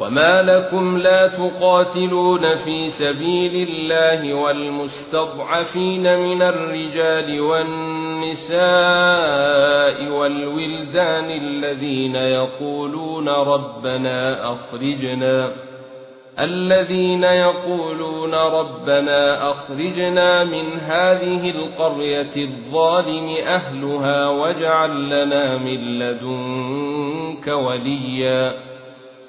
وما لكم لا تقاتلون في سبيل الله والمستضعفين من الرجال والنساء والولدان الذين يقولون ربنا اخرجنا الذين يقولون ربنا اخرجنا من هذه القرية الظالم اهلها واجعل لنا من لدنك وليا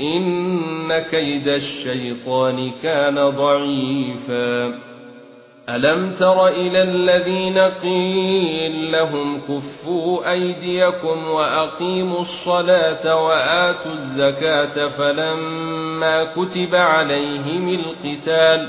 ان كيد الشيطان كان ضعيفا الم تر إلى الذين قيل لهم كفوا ايديكم واقيموا الصلاه واتوا الزكاه فلما كتب عليهم القتال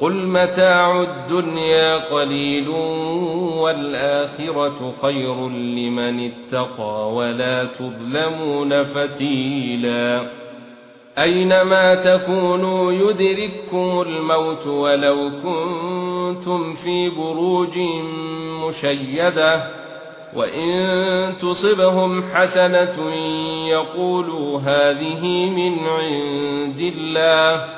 قل متاع الدنيا قليل والآخرة خير لمن اتقى ولا تظلمون فتيلا أينما تكونوا يدرككم الموت ولو كنتم في بروج مشيدة وإن تصبهم حسنة يقولوا هذه من عند الله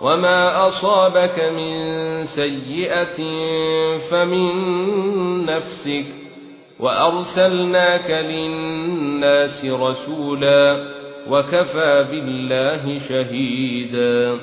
وما اصابك من سيئه فمن نفسك وارسلناك للناس رسولا وكفى بالله شهيدا